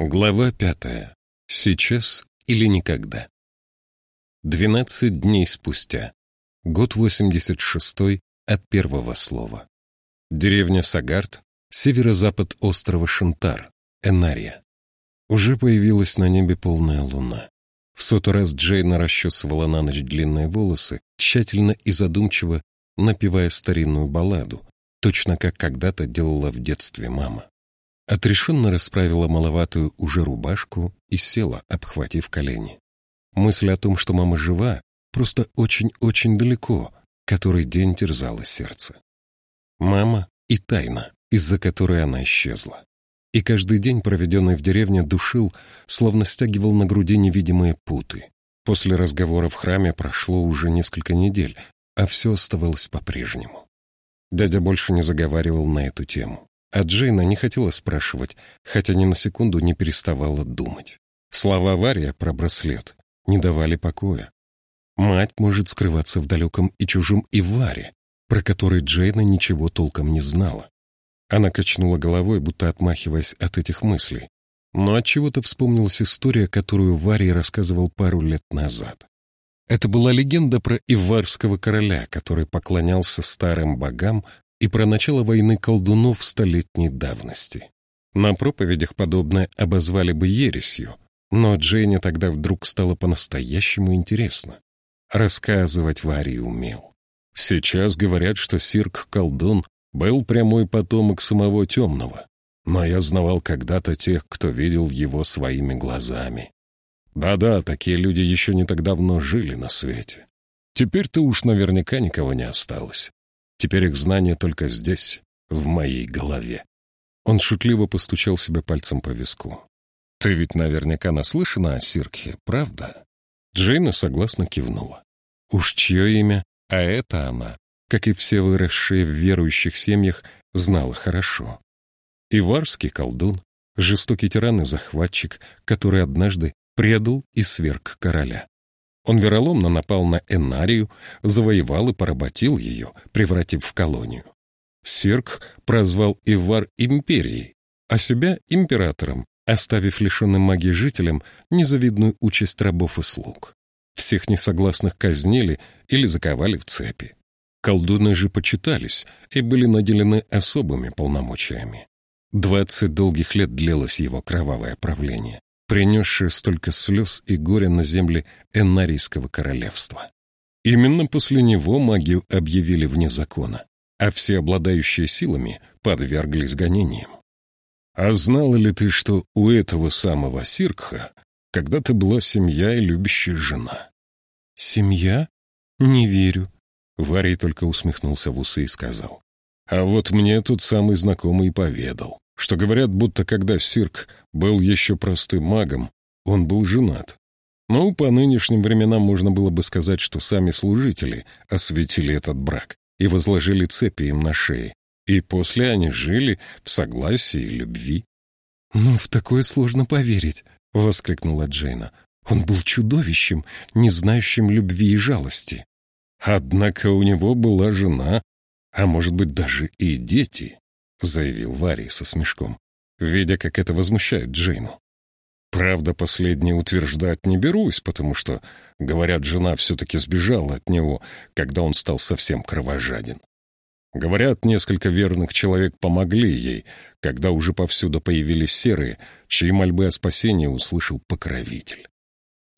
Глава пятая. Сейчас или никогда. Двенадцать дней спустя. Год восемьдесят шестой от первого слова. Деревня Сагард, северо-запад острова Шантар, Энария. Уже появилась на небе полная луна. В сотый раз Джейна расчесывала на ночь длинные волосы, тщательно и задумчиво напевая старинную балладу, точно как когда-то делала в детстве мама. Отрешенно расправила маловатую уже рубашку и села, обхватив колени. Мысль о том, что мама жива, просто очень-очень далеко, который день терзало сердце. Мама и тайна, из-за которой она исчезла. И каждый день, проведенный в деревне, душил, словно стягивал на груди невидимые путы. После разговора в храме прошло уже несколько недель, а все оставалось по-прежнему. Дядя больше не заговаривал на эту тему. А Джейна не хотела спрашивать, хотя ни на секунду не переставала думать. Слова Вария про браслет не давали покоя. Мать может скрываться в далеком и чужом Иваре, про который Джейна ничего толком не знала. Она качнула головой, будто отмахиваясь от этих мыслей. Но от чего то вспомнилась история, которую Варий рассказывал пару лет назад. Это была легенда про иварского короля, который поклонялся старым богам и про начало войны колдунов столетней давности. На проповедях подобное обозвали бы ересью, но Дженни тогда вдруг стало по-настоящему интересно. Рассказывать Варий умел. Сейчас говорят, что Сирк-колдун был прямой потомок самого темного, но я знавал когда-то тех, кто видел его своими глазами. Да-да, такие люди еще не так давно жили на свете. Теперь-то уж наверняка никого не осталось. Теперь их знание только здесь, в моей голове. Он шутливо постучал себе пальцем по виску. «Ты ведь наверняка наслышана о Сирке, правда?» Джейна согласно кивнула. Уж чье имя, а это она, как и все выросшие в верующих семьях, знала хорошо. Иварский колдун, жестокий тиран и захватчик, который однажды предал и сверг короля. Он вероломно напал на Энарию, завоевал и поработил ее, превратив в колонию. Сирк прозвал Ивар империей, а себя императором, оставив лишенным магии жителям незавидную участь рабов и слуг. Всех несогласных казнили или заковали в цепи. Колдуны же почитались и были наделены особыми полномочиями. Двадцать долгих лет длилось его кровавое правление принесшее столько слез и горя на земли Энарийского королевства. Именно после него магию объявили вне закона, а все обладающие силами подверглись гонениям. А знала ли ты, что у этого самого Сиркха когда-то была семья и любящая жена? Семья? Не верю. Варий только усмехнулся в усы и сказал. А вот мне тот самый знакомый поведал что говорят, будто когда Сирк был еще простым магом, он был женат. Но по нынешним временам можно было бы сказать, что сами служители осветили этот брак и возложили цепи им на шеи, и после они жили в согласии и любви. «Ну, в такое сложно поверить», — воскликнула Джейна. «Он был чудовищем, не знающим любви и жалости. Однако у него была жена, а может быть даже и дети. — заявил Варий со смешком, видя, как это возмущает Джейну. Правда, последнее утверждать не берусь, потому что, говорят, жена все-таки сбежала от него, когда он стал совсем кровожаден. Говорят, несколько верных человек помогли ей, когда уже повсюду появились серые, чьи мольбы о спасении услышал покровитель.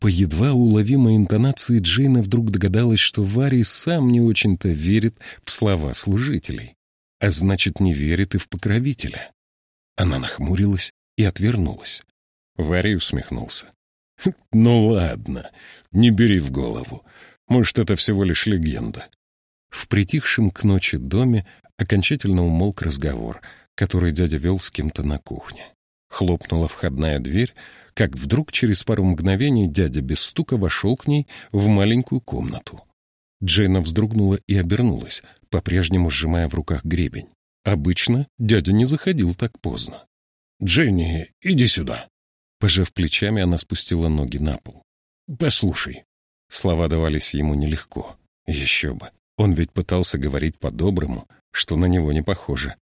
По едва уловимой интонации Джейна вдруг догадалась, что Варий сам не очень-то верит в слова служителей а значит, не верит и в покровителя. Она нахмурилась и отвернулась. Варий усмехнулся. «Хм, «Ну ладно, не бери в голову. Может, это всего лишь легенда». В притихшем к ночи доме окончательно умолк разговор, который дядя вел с кем-то на кухне. Хлопнула входная дверь, как вдруг через пару мгновений дядя без стука вошел к ней в маленькую комнату. Джейна вздрогнула и обернулась, по-прежнему сжимая в руках гребень. Обычно дядя не заходил так поздно. «Дженни, иди сюда!» Пожав плечами, она спустила ноги на пол. «Послушай». Слова давались ему нелегко. Еще бы. Он ведь пытался говорить по-доброму, что на него не похоже.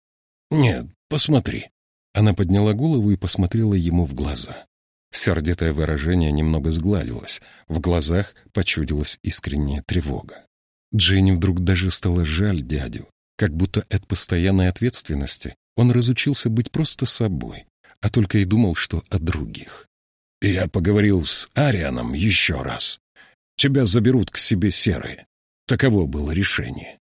«Нет, посмотри». Она подняла голову и посмотрела ему в глаза. Сердитое выражение немного сгладилось, в глазах почудилась искренняя тревога. Дженни вдруг даже стало жаль дядю, как будто от постоянной ответственности он разучился быть просто собой, а только и думал, что о других. «Я поговорил с Арианом еще раз. Тебя заберут к себе серые. Таково было решение».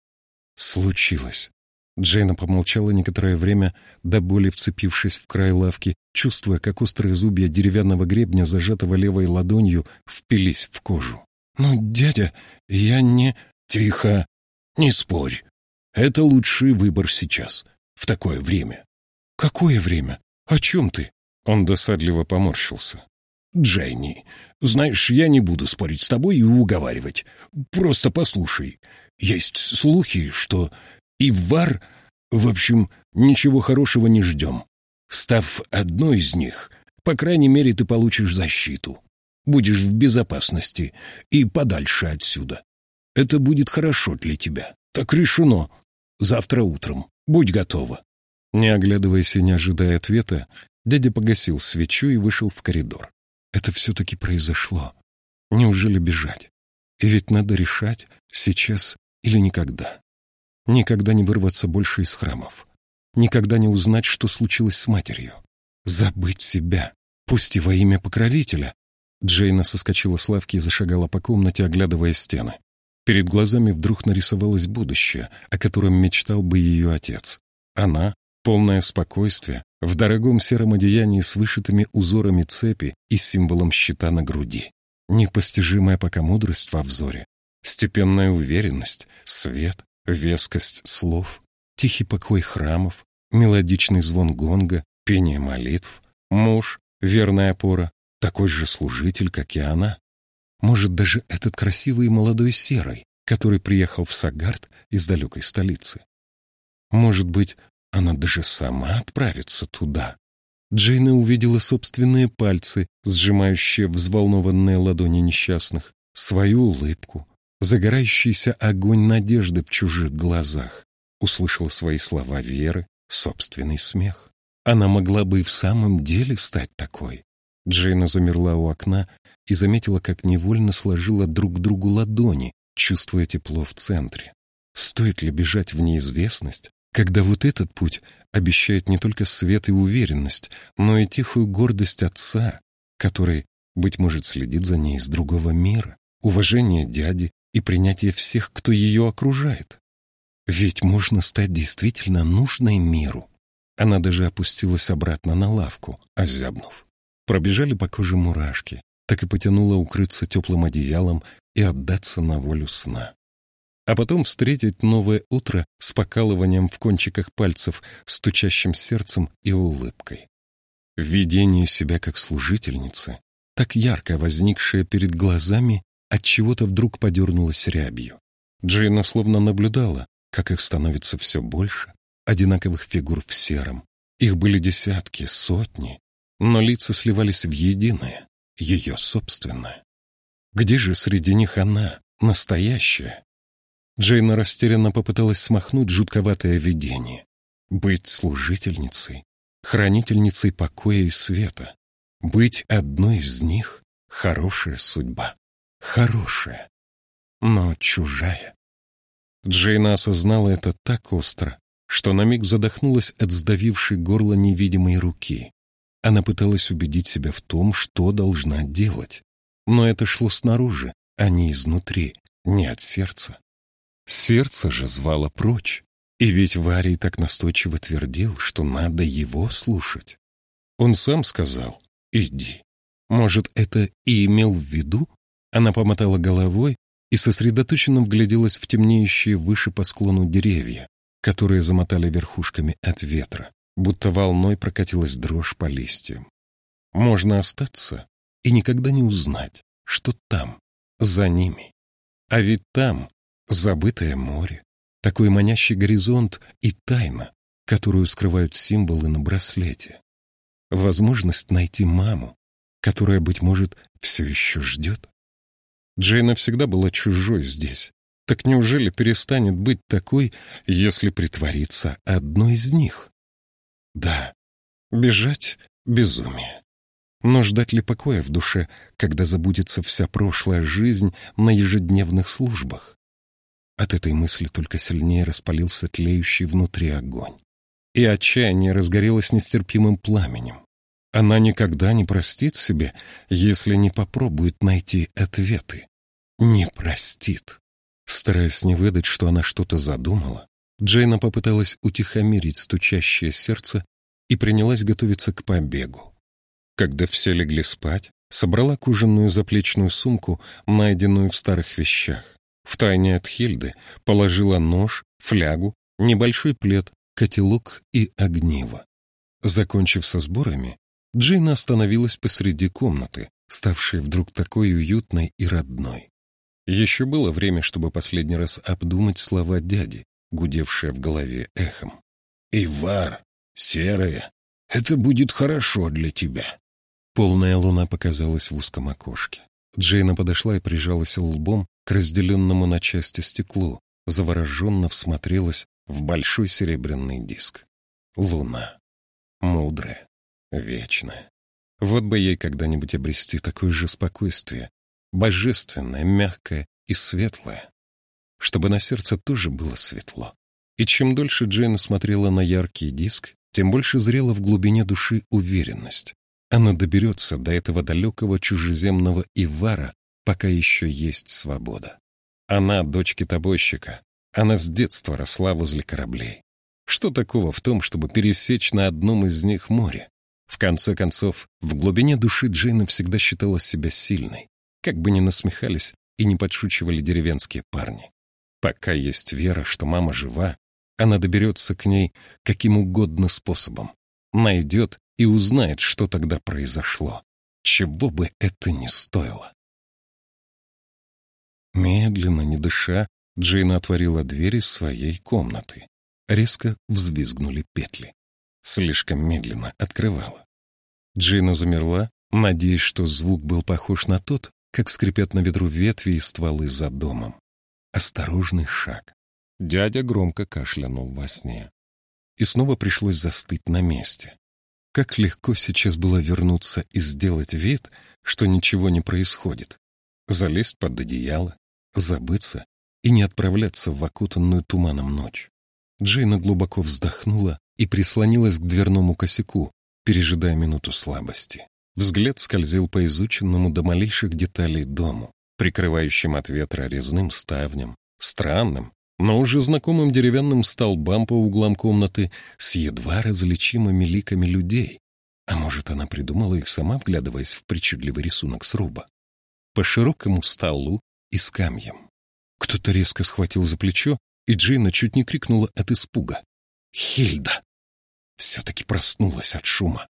«Случилось». Джейна помолчала некоторое время, до боли вцепившись в край лавки, чувствуя, как острые зубья деревянного гребня, зажатого левой ладонью, впились в кожу. «Ну, дядя, я не...» «Тихо! Не спорь. Это лучший выбор сейчас, в такое время». «Какое время? О чем ты?» Он досадливо поморщился. «Дженни, знаешь, я не буду спорить с тобой и уговаривать. Просто послушай. Есть слухи, что Ивар... В общем, ничего хорошего не ждем. Став одной из них, по крайней мере, ты получишь защиту. Будешь в безопасности и подальше отсюда. Это будет хорошо для тебя. Так решено. Завтра утром. Будь готова. Не оглядываясь и не ожидая ответа, дядя погасил свечу и вышел в коридор. Это все-таки произошло. Неужели бежать? И ведь надо решать, сейчас или никогда. Никогда не вырваться больше из храмов. Никогда не узнать, что случилось с матерью. Забыть себя, пусть и во имя покровителя. Джейна соскочила с лавки и зашагала по комнате, оглядывая стены. Перед глазами вдруг нарисовалось будущее, о котором мечтал бы ее отец. Она, полное спокойствие, в дорогом сером одеянии с вышитыми узорами цепи и символом щита на груди. Непостижимая пока мудрость во взоре, степенная уверенность, свет, вескость слов, тихий покой храмов, мелодичный звон гонга, пение молитв, муж, верная опора, такой же служитель, как и она. Может, даже этот красивый молодой серый, который приехал в Сагард из далекой столицы. Может быть, она даже сама отправится туда. Джейна увидела собственные пальцы, сжимающие взволнованные ладони несчастных, свою улыбку, загорающийся огонь надежды в чужих глазах, услышала свои слова веры, собственный смех. Она могла бы и в самом деле стать такой. Джейна замерла у окна и заметила, как невольно сложила друг к другу ладони, чувствуя тепло в центре. Стоит ли бежать в неизвестность, когда вот этот путь обещает не только свет и уверенность, но и тихую гордость отца, который, быть может, следит за ней из другого мира, уважение дяди, и принятие всех, кто ее окружает. Ведь можно стать действительно нужной миру. Она даже опустилась обратно на лавку, озябнув. Пробежали по коже мурашки, так и потянуло укрыться теплым одеялом и отдаться на волю сна. А потом встретить новое утро с покалыванием в кончиках пальцев, стучащим сердцем и улыбкой. Видение себя как служительницы, так ярко возникшее перед глазами, от чего-то вдруг подернулась рябью. Джейна словно наблюдала, как их становится все больше, одинаковых фигур в сером. Их были десятки, сотни, но лица сливались в единое, ее собственное. Где же среди них она, настоящая? Джейна растерянно попыталась смахнуть жутковатое видение. Быть служительницей, хранительницей покоя и света. Быть одной из них — хорошая судьба хорошая, но чужая. Джейна осознала это так остро, что на миг задохнулась от сдавившей горло невидимой руки. Она пыталась убедить себя в том, что должна делать. Но это шло снаружи, а не изнутри, не от сердца. Сердце же звало прочь. И ведь Варий так настойчиво твердил, что надо его слушать. Он сам сказал «иди». Может, это и имел в виду? Она помотала головой и сосредоточенно вгляделась в темнеющие выше по склону деревья, которые замотали верхушками от ветра, будто волной прокатилась дрожь по листьям. Можно остаться и никогда не узнать, что там, за ними. А ведь там забытое море, такой манящий горизонт и тайна, которую скрывают символы на браслете. Возможность найти маму, которая, быть может, все еще ждет. Джейна всегда была чужой здесь. Так неужели перестанет быть такой, если притвориться одной из них? Да, Бежать — безумие. Но ждать ли покоя в душе, когда забудется вся прошлая жизнь на ежедневных службах? От этой мысли только сильнее распалился тлеющий внутри огонь. И отчаяние разгорелось нестерпимым пламенем. Она никогда не простит себе, если не попробует найти ответы. Не простит. Стараясь не выдать, что она что-то задумала, Джейна попыталась утихомирить стучащее сердце и принялась готовиться к побегу. Когда все легли спать, собрала кожаную заплечную сумку, найденную в старых вещах. Втайне от Хильды положила нож, флягу, небольшой плед, котелок и огниво. Закончив со сборами, Джейна остановилась посреди комнаты, ставшей вдруг такой уютной и родной. Еще было время, чтобы последний раз обдумать слова дяди, гудевшие в голове эхом. «Ивар, серая, это будет хорошо для тебя». Полная луна показалась в узком окошке. Джейна подошла и прижалась лбом к разделенному на части стеклу, завороженно всмотрелась в большой серебряный диск. Луна. Мудрая, вечная. Вот бы ей когда-нибудь обрести такое же спокойствие, божественное, мягкое и светлое, чтобы на сердце тоже было светло. И чем дольше Джейна смотрела на яркий диск, тем больше зрела в глубине души уверенность. Она доберется до этого далекого чужеземного Ивара, пока еще есть свобода. Она дочь китобойщика. Она с детства росла возле кораблей. Что такого в том, чтобы пересечь на одном из них море? В конце концов, в глубине души Джейна всегда считала себя сильной, как бы ни насмехались и не подшучивали деревенские парни. Пока есть вера, что мама жива, она доберется к ней каким угодно способом, найдет и узнает, что тогда произошло, чего бы это ни стоило. Медленно, не дыша, Джейна отворила дверь из своей комнаты. Резко взвизгнули петли. Слишком медленно открывала. Джейна замерла, надеясь, что звук был похож на тот, как скрипят на ветру ветви и стволы за домом. Осторожный шаг. Дядя громко кашлянул во сне. И снова пришлось застыть на месте. Как легко сейчас было вернуться и сделать вид, что ничего не происходит. Залезть под одеяло, забыться и не отправляться в окутанную туманом ночь. Джейна глубоко вздохнула и прислонилась к дверному косяку, пережидая минуту слабости. Взгляд скользил по изученному до малейших деталей дому, прикрывающим от ветра резным ставням, странным, но уже знакомым деревянным столбам по углам комнаты с едва различимыми ликами людей. А может, она придумала их сама, вглядываясь в причудливый рисунок сруба. По широкому столу и скамьям. Кто-то резко схватил за плечо, и Джейна чуть не крикнула от испуга. «Хильда!» Все-таки проснулась от шума.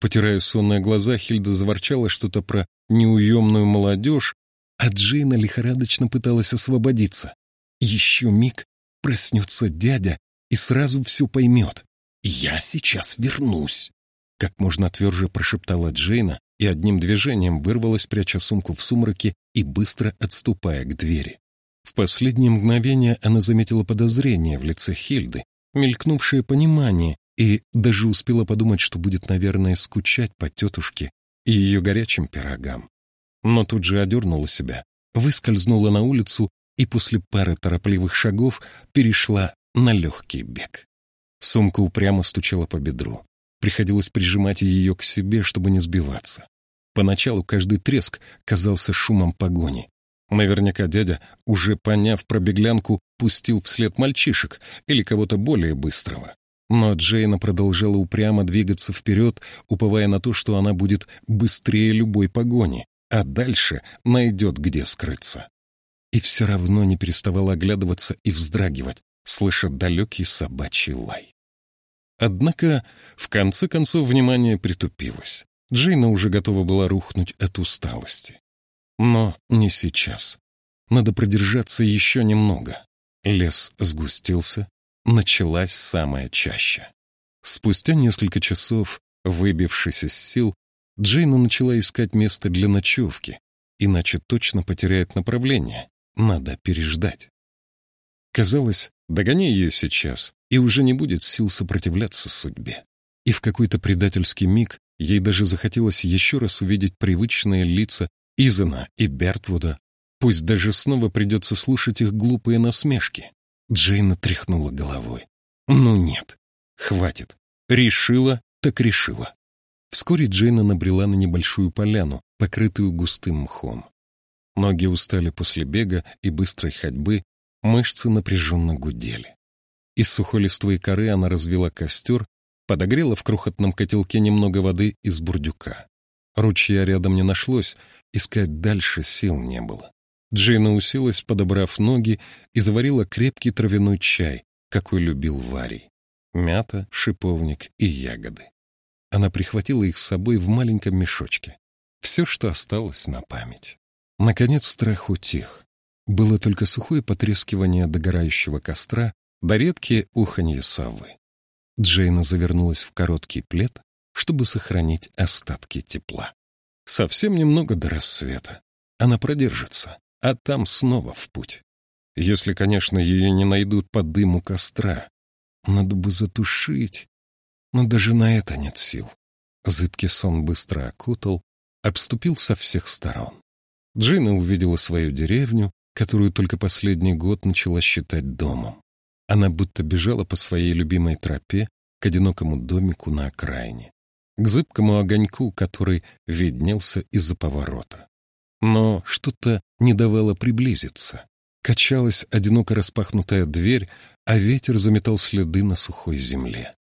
Потирая сонные глаза, Хильда заворчала что-то про неуемную молодежь, а Джейна лихорадочно пыталась освободиться. Еще миг проснется дядя и сразу все поймет. «Я сейчас вернусь!» Как можно тверже прошептала Джейна и одним движением вырвалась, пряча сумку в сумраке и быстро отступая к двери. В последнее мгновение она заметила подозрение в лице Хильды, мелькнувшее понимание, и даже успела подумать, что будет, наверное, скучать по тетушке и ее горячим пирогам. Но тут же одернула себя, выскользнула на улицу и после пары торопливых шагов перешла на легкий бег. Сумка упрямо стучала по бедру. Приходилось прижимать ее к себе, чтобы не сбиваться. Поначалу каждый треск казался шумом погони. Наверняка дядя, уже поняв про беглянку, пустил вслед мальчишек или кого-то более быстрого. Но Джейна продолжала упрямо двигаться вперед, уповая на то, что она будет быстрее любой погони, а дальше найдет, где скрыться. И все равно не переставала оглядываться и вздрагивать, слыша далекий собачий лай. Однако, в конце концов, внимание притупилось. Джейна уже готова была рухнуть от усталости. Но не сейчас. Надо продержаться еще немного. Лес сгустился, началась самая чаща. Спустя несколько часов, выбившись из сил, Джейна начала искать место для ночевки, иначе точно потеряет направление. Надо переждать. Казалось, догони ее сейчас, и уже не будет сил сопротивляться судьбе. И в какой-то предательский миг ей даже захотелось еще раз увидеть привычные лица Изена и Бертвуда, пусть даже снова придется слушать их глупые насмешки. Джейна тряхнула головой. Ну нет, хватит. Решила, так решила. Вскоре Джейна набрела на небольшую поляну, покрытую густым мхом. Ноги устали после бега и быстрой ходьбы, мышцы напряженно гудели. Из сухой листвы коры она развела костер, подогрела в крохотном котелке немного воды из бурдюка. Ручья рядом не нашлось, искать дальше сил не было. Джейна уселась, подобрав ноги, и заварила крепкий травяной чай, какой любил Варий. Мята, шиповник и ягоды. Она прихватила их с собой в маленьком мешочке. Все, что осталось на память. Наконец страх утих. Было только сухое потрескивание догорающего костра да редкие уханье совы. Джейна завернулась в короткий плед, чтобы сохранить остатки тепла. Совсем немного до рассвета. Она продержится, а там снова в путь. Если, конечно, ее не найдут под дыму костра. Надо бы затушить, но даже на это нет сил. Зыбкий сон быстро окутал, обступил со всех сторон. Джина увидела свою деревню, которую только последний год начала считать домом. Она будто бежала по своей любимой тропе к одинокому домику на окраине, к зыбкому огоньку, который виднелся из-за поворота. Но что-то не давало приблизиться. Качалась одиноко распахнутая дверь, а ветер заметал следы на сухой земле.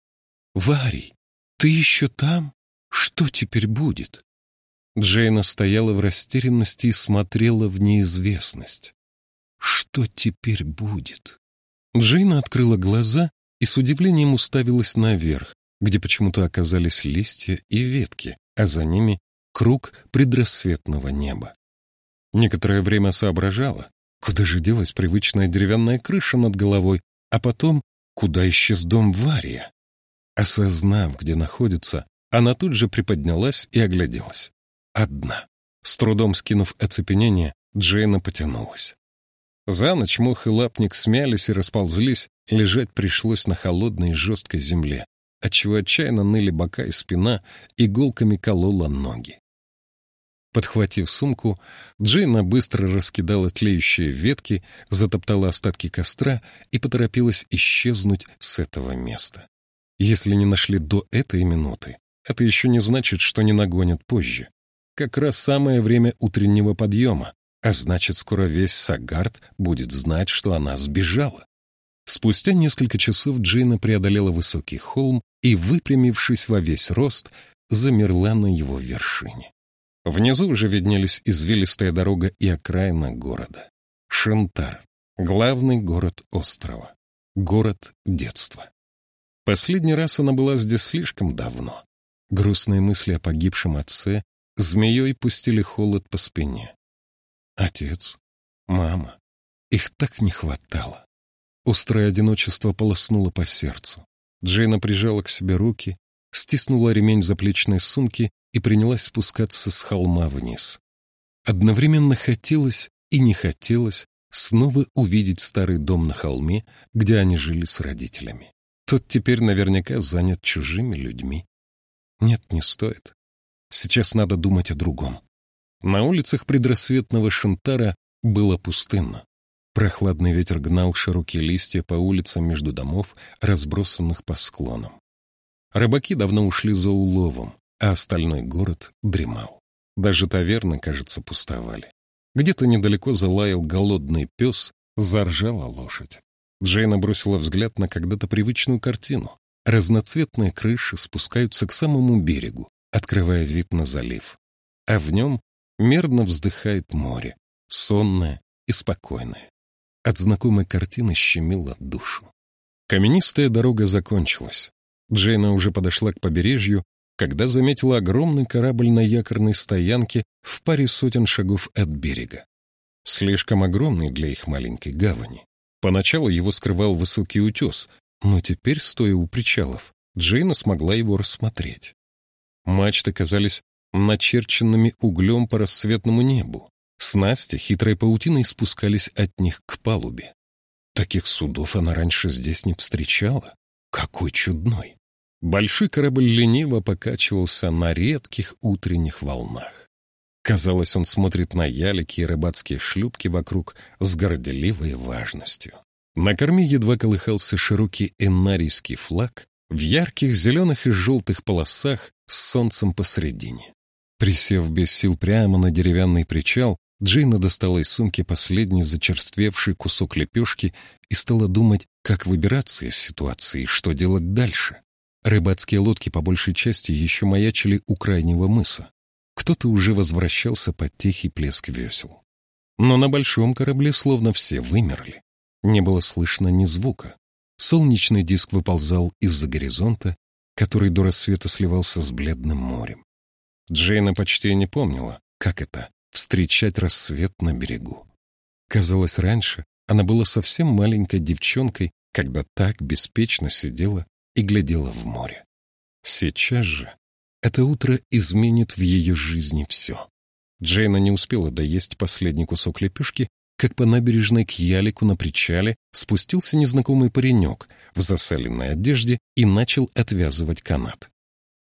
«Варий, ты еще там? Что теперь будет?» Джейна стояла в растерянности и смотрела в неизвестность. «Что теперь будет?» Джейна открыла глаза и с удивлением уставилась наверх, где почему-то оказались листья и ветки, а за ними круг предрассветного неба. Некоторое время соображала, куда же делась привычная деревянная крыша над головой, а потом, куда исчез дом Вария. Осознав, где находится, она тут же приподнялась и огляделась. Одна. С трудом скинув оцепенение, Джейна потянулась. За ночь мох и лапник смялись и расползлись, лежать пришлось на холодной и жесткой земле, отчего отчаянно ныли бока и спина, иголками колола ноги. Подхватив сумку, Джейна быстро раскидала тлеющие ветки, затоптала остатки костра и поторопилась исчезнуть с этого места. Если не нашли до этой минуты, это еще не значит, что не нагонят позже. Как раз самое время утреннего подъема, а значит, скоро весь Сагард будет знать, что она сбежала. Спустя несколько часов Джейна преодолела высокий холм и, выпрямившись во весь рост, замерла на его вершине. Внизу уже виднелись извилистая дорога и окраина города. Шантар — главный город острова. Город детства. Последний раз она была здесь слишком давно. Грустные мысли о погибшем отце змеей пустили холод по спине. Отец, мама. Их так не хватало. Острое одиночество полоснуло по сердцу. Джейна прижала к себе руки, стиснула ремень заплечной сумки и принялась спускаться с холма вниз. Одновременно хотелось и не хотелось снова увидеть старый дом на холме, где они жили с родителями. Тот теперь наверняка занят чужими людьми. Нет, не стоит. Сейчас надо думать о другом. На улицах предрассветного Шантара было пустынно. Прохладный ветер гнал широкие листья по улицам между домов, разбросанных по склонам. Рыбаки давно ушли за уловом, а остальной город дремал. Даже таверны, кажется, пустовали. Где-то недалеко залаял голодный пес, заржала лошадь. Джейна бросила взгляд на когда-то привычную картину. Разноцветные крыши спускаются к самому берегу, открывая вид на залив. А в нем Мерно вздыхает море, сонное и спокойное. От знакомой картины щемило душу. Каменистая дорога закончилась. Джейна уже подошла к побережью, когда заметила огромный корабль на якорной стоянке в паре сотен шагов от берега. Слишком огромный для их маленькой гавани. Поначалу его скрывал высокий утес, но теперь, стоя у причалов, Джейна смогла его рассмотреть. Мачты казались начерченными углем по рассветному небу. Снасти хитрой паутиной спускались от них к палубе. Таких судов она раньше здесь не встречала. Какой чудной! Большой корабль лениво покачивался на редких утренних волнах. Казалось, он смотрит на ялики и рыбацкие шлюпки вокруг с горделивой важностью. На корме едва колыхался широкий энарийский флаг в ярких зеленых и желтых полосах с солнцем посредине. Присев без сил прямо на деревянный причал, Джейна достала из сумки последний зачерствевший кусок лепешки и стала думать, как выбираться из ситуации и что делать дальше. Рыбацкие лодки по большей части еще маячили у крайнего мыса. Кто-то уже возвращался под тихий плеск весел. Но на большом корабле словно все вымерли. Не было слышно ни звука. Солнечный диск выползал из-за горизонта, который до рассвета сливался с бледным морем. Джейна почти не помнила, как это — встречать рассвет на берегу. Казалось, раньше она была совсем маленькой девчонкой, когда так беспечно сидела и глядела в море. Сейчас же это утро изменит в ее жизни все. Джейна не успела доесть последний кусок лепешки, как по набережной к ялику на причале спустился незнакомый паренек в засаленной одежде и начал отвязывать канат.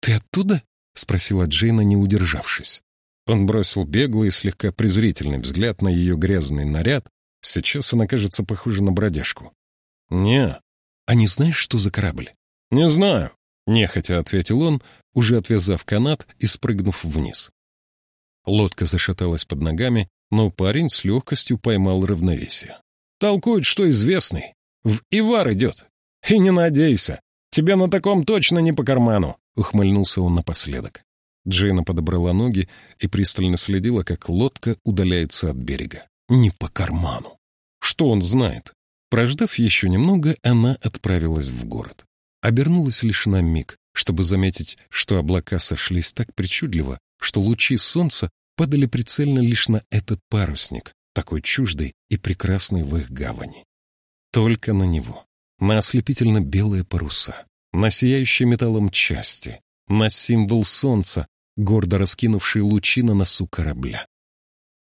«Ты оттуда?» — спросила Джейна, не удержавшись. Он бросил беглый и слегка презрительный взгляд на ее грязный наряд. Сейчас она кажется похожа на бродяжку. «Не». «А не знаешь, что за корабль?» «Не знаю», — нехотя ответил он, уже отвязав канат и спрыгнув вниз. Лодка зашаталась под ногами, но парень с легкостью поймал равновесие. «Толкует, что известный. В Ивар идет. И не надейся, тебе на таком точно не по карману», — ухмыльнулся он напоследок. Джейна подобрала ноги и пристально следила, как лодка удаляется от берега. Не по карману. Что он знает? Прождав еще немного, она отправилась в город. Обернулась лишь на миг, чтобы заметить, что облака сошлись так причудливо, что лучи солнца падали прицельно лишь на этот парусник, такой чуждый и прекрасный в их гавани. Только на него, на ослепительно белые паруса, на сияющие металлом части, на символ солнца, гордо раскинувший лучи на носу корабля.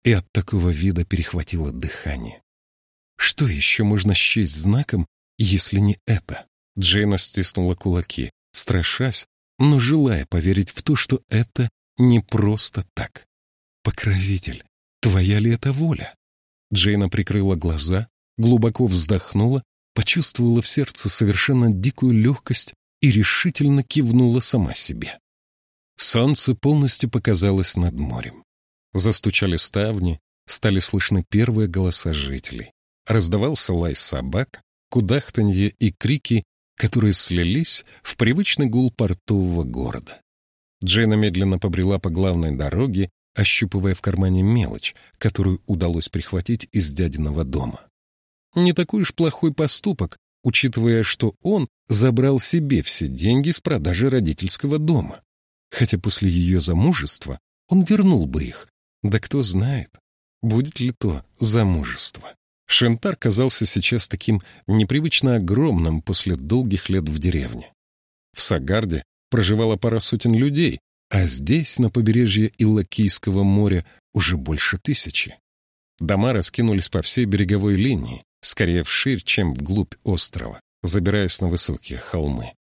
И от такого вида перехватило дыхание. Что еще можно счесть знаком, если не это? Джейна стиснула кулаки, страшась, но желая поверить в то, что это не просто так. «Покровитель, твоя ли это воля?» Джейна прикрыла глаза, глубоко вздохнула, почувствовала в сердце совершенно дикую легкость и решительно кивнула сама себе. Солнце полностью показалось над морем. Застучали ставни, стали слышны первые голоса жителей. Раздавался лай собак, кудахтанье и крики которые слились в привычный гул портового города. Джейна медленно побрела по главной дороге, ощупывая в кармане мелочь, которую удалось прихватить из дядиного дома. Не такой уж плохой поступок, учитывая, что он забрал себе все деньги с продажи родительского дома. Хотя после ее замужества он вернул бы их. Да кто знает, будет ли то замужество. Шентар казался сейчас таким непривычно огромным после долгих лет в деревне. В Сагарде проживала пара сотен людей, а здесь, на побережье Иллакийского моря, уже больше тысячи. Дома раскинулись по всей береговой линии, скорее вширь, чем вглубь острова, забираясь на высокие холмы.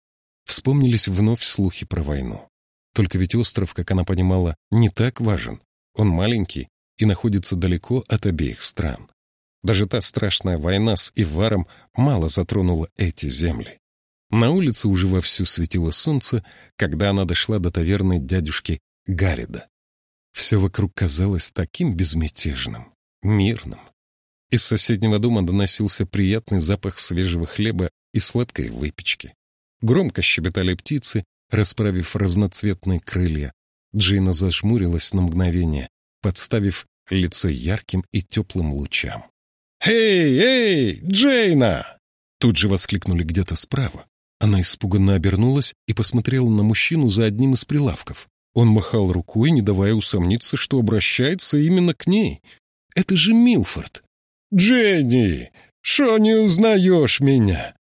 Вспомнились вновь слухи про войну. Только ведь остров, как она понимала, не так важен. Он маленький и находится далеко от обеих стран. Даже та страшная война с Иваром мало затронула эти земли. На улице уже вовсю светило солнце, когда она дошла до таверны дядюшки Гаррида. Все вокруг казалось таким безмятежным, мирным. Из соседнего дома доносился приятный запах свежего хлеба и сладкой выпечки. Громко щебетали птицы, расправив разноцветные крылья. Джейна зажмурилась на мгновение, подставив лицо ярким и теплым лучам. «Эй, эй, Джейна!» Тут же воскликнули где-то справа. Она испуганно обернулась и посмотрела на мужчину за одним из прилавков. Он махал рукой, не давая усомниться, что обращается именно к ней. «Это же Милфорд!» «Дженни, шо не узнаешь меня?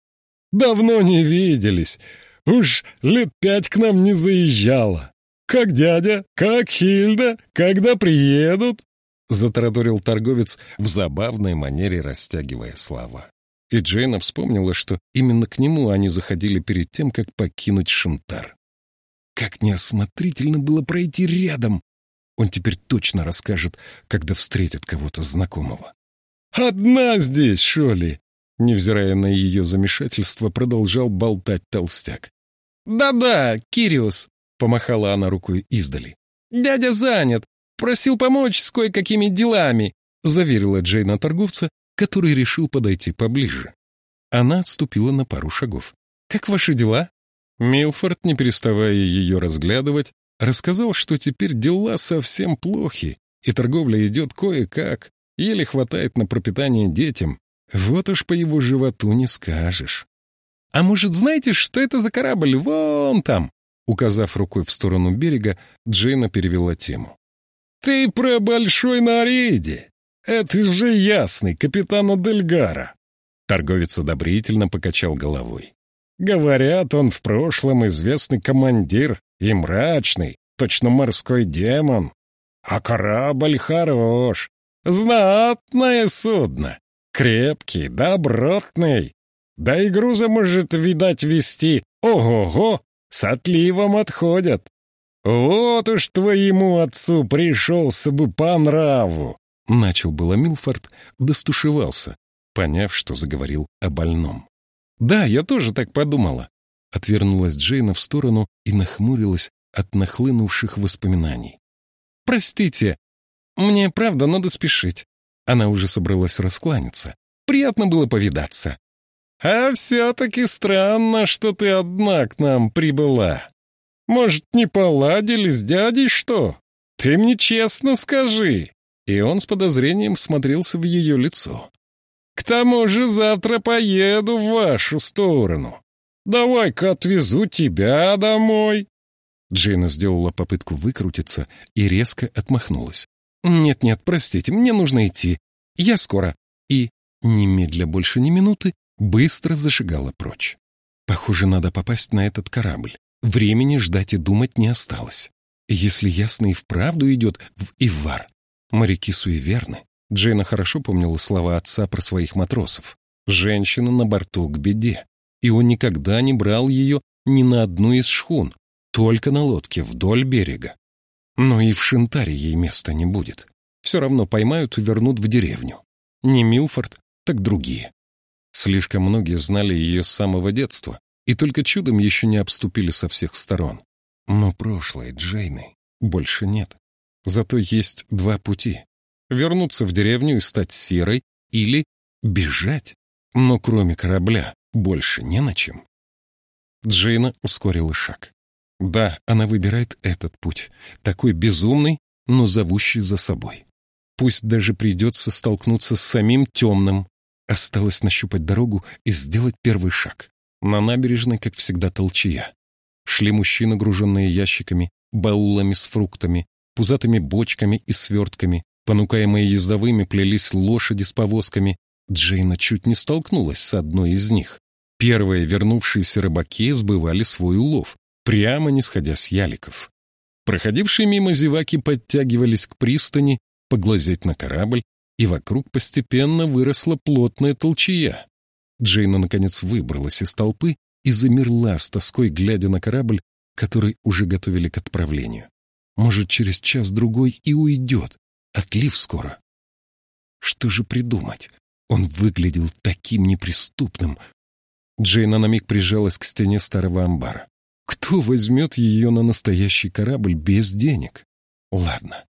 Давно не виделись. Уж лет пять к нам не заезжала. Как дядя? Как Хильда? Когда приедут?» — затараторил торговец в забавной манере, растягивая слова. И Джейна вспомнила, что именно к нему они заходили перед тем, как покинуть Шантар. Как неосмотрительно было пройти рядом! Он теперь точно расскажет, когда встретит кого-то знакомого. «Одна здесь, Шоли!» Невзирая на ее замешательство, продолжал болтать толстяк. «Да-да, Кириус!» — помахала она рукой издали. «Дядя занят, просил помочь с кое-какими делами», — заверила Джейна торговца, который решил подойти поближе. Она отступила на пару шагов. «Как ваши дела?» Милфорд, не переставая ее разглядывать, рассказал, что теперь дела совсем плохи, и торговля идет кое-как, еле хватает на пропитание детям. Вот уж по его животу не скажешь. «А может, знаете, что это за корабль вон там?» Указав рукой в сторону берега, Джейна перевела тему. «Ты про Большой Нариде! Это же ясный, капитана Дельгара!» Торговец одобрительно покачал головой. «Говорят, он в прошлом известный командир и мрачный, точно морской демон. А корабль хорош, знатное судно, крепкий, добротный. Да и груза может, видать, вести. Ого-го, с отливом отходят. Вот уж твоему отцу пришелся бы по нраву. Начал было Милфорд, достушевался, поняв, что заговорил о больном. «Да, я тоже так подумала», — отвернулась Джейна в сторону и нахмурилась от нахлынувших воспоминаний. «Простите, мне правда надо спешить». Она уже собралась раскланяться. «Приятно было повидаться». «А все-таки странно, что ты одна к нам прибыла. Может, не поладили с дядей что? Ты мне честно скажи». И он с подозрением смотрелся в ее лицо. «К тому же завтра поеду в вашу сторону. Давай-ка отвезу тебя домой». Джейна сделала попытку выкрутиться и резко отмахнулась. «Нет-нет, простите, мне нужно идти. Я скоро». И, немедля больше ни минуты, быстро зашагала прочь. Похоже, надо попасть на этот корабль. Времени ждать и думать не осталось. Если ясно и вправду идет в Ивар, Моряки суеверны. Джейна хорошо помнила слова отца про своих матросов. Женщина на борту к беде. И он никогда не брал ее ни на одну из шхун, только на лодке вдоль берега. Но и в Шинтаре ей места не будет. Все равно поймают и вернут в деревню. Не Милфорд, так другие. Слишком многие знали ее с самого детства, и только чудом еще не обступили со всех сторон. Но прошлое Джейны больше нет. Зато есть два пути. Вернуться в деревню и стать серой или бежать. Но кроме корабля больше не на чем. Джейна ускорила шаг. Да, она выбирает этот путь, такой безумный, но зовущий за собой. Пусть даже придется столкнуться с самим темным. Осталось нащупать дорогу и сделать первый шаг. На набережной, как всегда, толчья. Шли мужчины, груженные ящиками, баулами с фруктами, пузатыми бочками и свертками. Понукаемые ездовыми плелись лошади с повозками. Джейна чуть не столкнулась с одной из них. Первые вернувшиеся рыбаки сбывали свой улов, прямо не сходя с яликов. Проходившие мимо зеваки подтягивались к пристани, поглазеть на корабль, и вокруг постепенно выросла плотная толчья. Джейна, наконец, выбралась из толпы и замерла с тоской, глядя на корабль, который уже готовили к отправлению. Может, через час-другой и уйдет. Отлив скоро. Что же придумать? Он выглядел таким неприступным. Джейна на миг прижалась к стене старого амбара. Кто возьмет ее на настоящий корабль без денег? Ладно.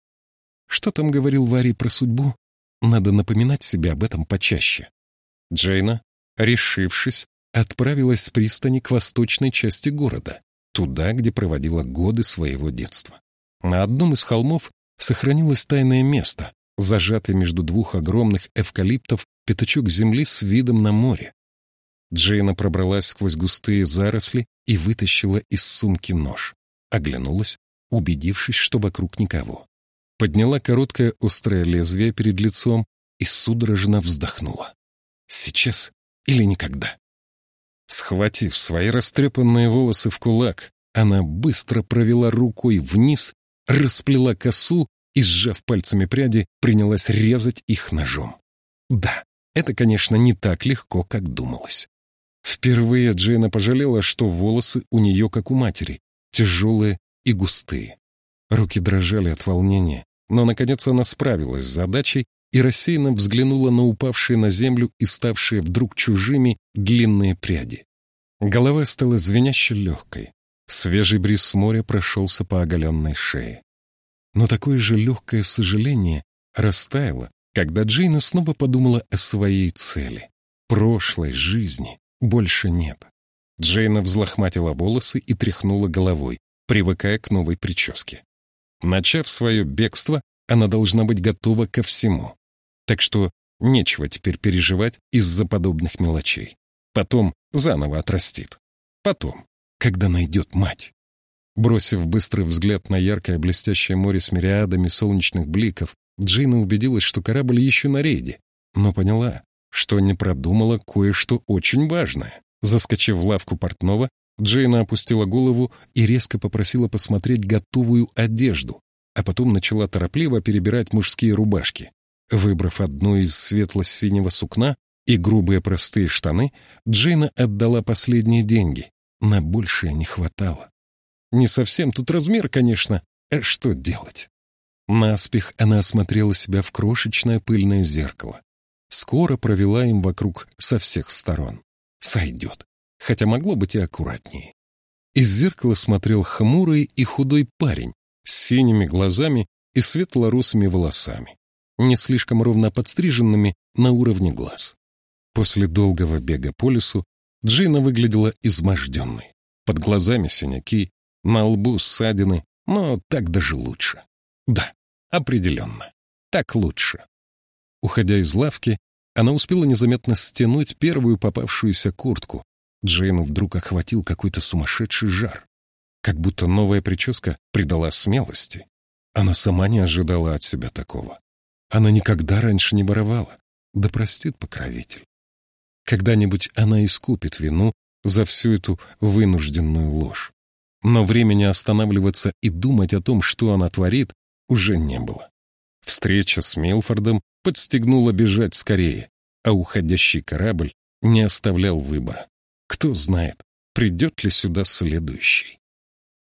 Что там говорил Варий про судьбу? Надо напоминать себе об этом почаще. Джейна, решившись, отправилась с пристани к восточной части города, туда, где проводила годы своего детства. На одном из холмов сохранилось тайное место, зажатый между двух огромных эвкалиптов пятачок земли с видом на море. Джейна пробралась сквозь густые заросли и вытащила из сумки нож. Оглянулась, убедившись, что вокруг никого. Подняла короткое острое лезвие перед лицом и судорожно вздохнула. Сейчас или никогда. Схватив свои растрепанные волосы в кулак, она быстро провела рукой вниз расплела косу и, сжав пальцами пряди, принялась резать их ножом. Да, это, конечно, не так легко, как думалось. Впервые Джейна пожалела, что волосы у нее, как у матери, тяжелые и густые. Руки дрожали от волнения, но, наконец, она справилась с задачей и рассеянно взглянула на упавшие на землю и ставшие вдруг чужими длинные пряди. Голова стала звеняще легкой. Свежий бриз моря прошелся по оголенной шее. Но такое же легкое сожаление растаяло, когда Джейна снова подумала о своей цели. Прошлой жизни больше нет. Джейна взлохматила волосы и тряхнула головой, привыкая к новой прическе. Начав свое бегство, она должна быть готова ко всему. Так что нечего теперь переживать из-за подобных мелочей. Потом заново отрастит. Потом, когда найдет мать. Бросив быстрый взгляд на яркое блестящее море с мириадами солнечных бликов, Джина убедилась, что корабль еще на рейде, но поняла, что не продумала кое-что очень важное. Заскочив в лавку портного, Джейна опустила голову и резко попросила посмотреть готовую одежду, а потом начала торопливо перебирать мужские рубашки. Выбрав одну из светло-синего сукна и грубые простые штаны, Джейна отдала последние деньги. На большее не хватало. Не совсем тут размер, конечно, а что делать? Наспех она осмотрела себя в крошечное пыльное зеркало. Скоро провела им вокруг со всех сторон. Сойдет, хотя могло быть и аккуратнее. Из зеркала смотрел хмурый и худой парень с синими глазами и светло-русыми волосами, не слишком ровно подстриженными на уровне глаз. После долгого бега по лесу Джина выглядела изможденной. Под глазами синяки, на лбу ссадины, но так даже лучше. Да, определенно, так лучше. Уходя из лавки, она успела незаметно стянуть первую попавшуюся куртку. Джейну вдруг охватил какой-то сумасшедший жар. Как будто новая прическа придала смелости. Она сама не ожидала от себя такого. Она никогда раньше не воровала. Да простит покровитель. Когда-нибудь она искупит вину за всю эту вынужденную ложь. Но времени останавливаться и думать о том, что она творит, уже не было. Встреча с Милфордом подстегнула бежать скорее, а уходящий корабль не оставлял выбора. Кто знает, придет ли сюда следующий.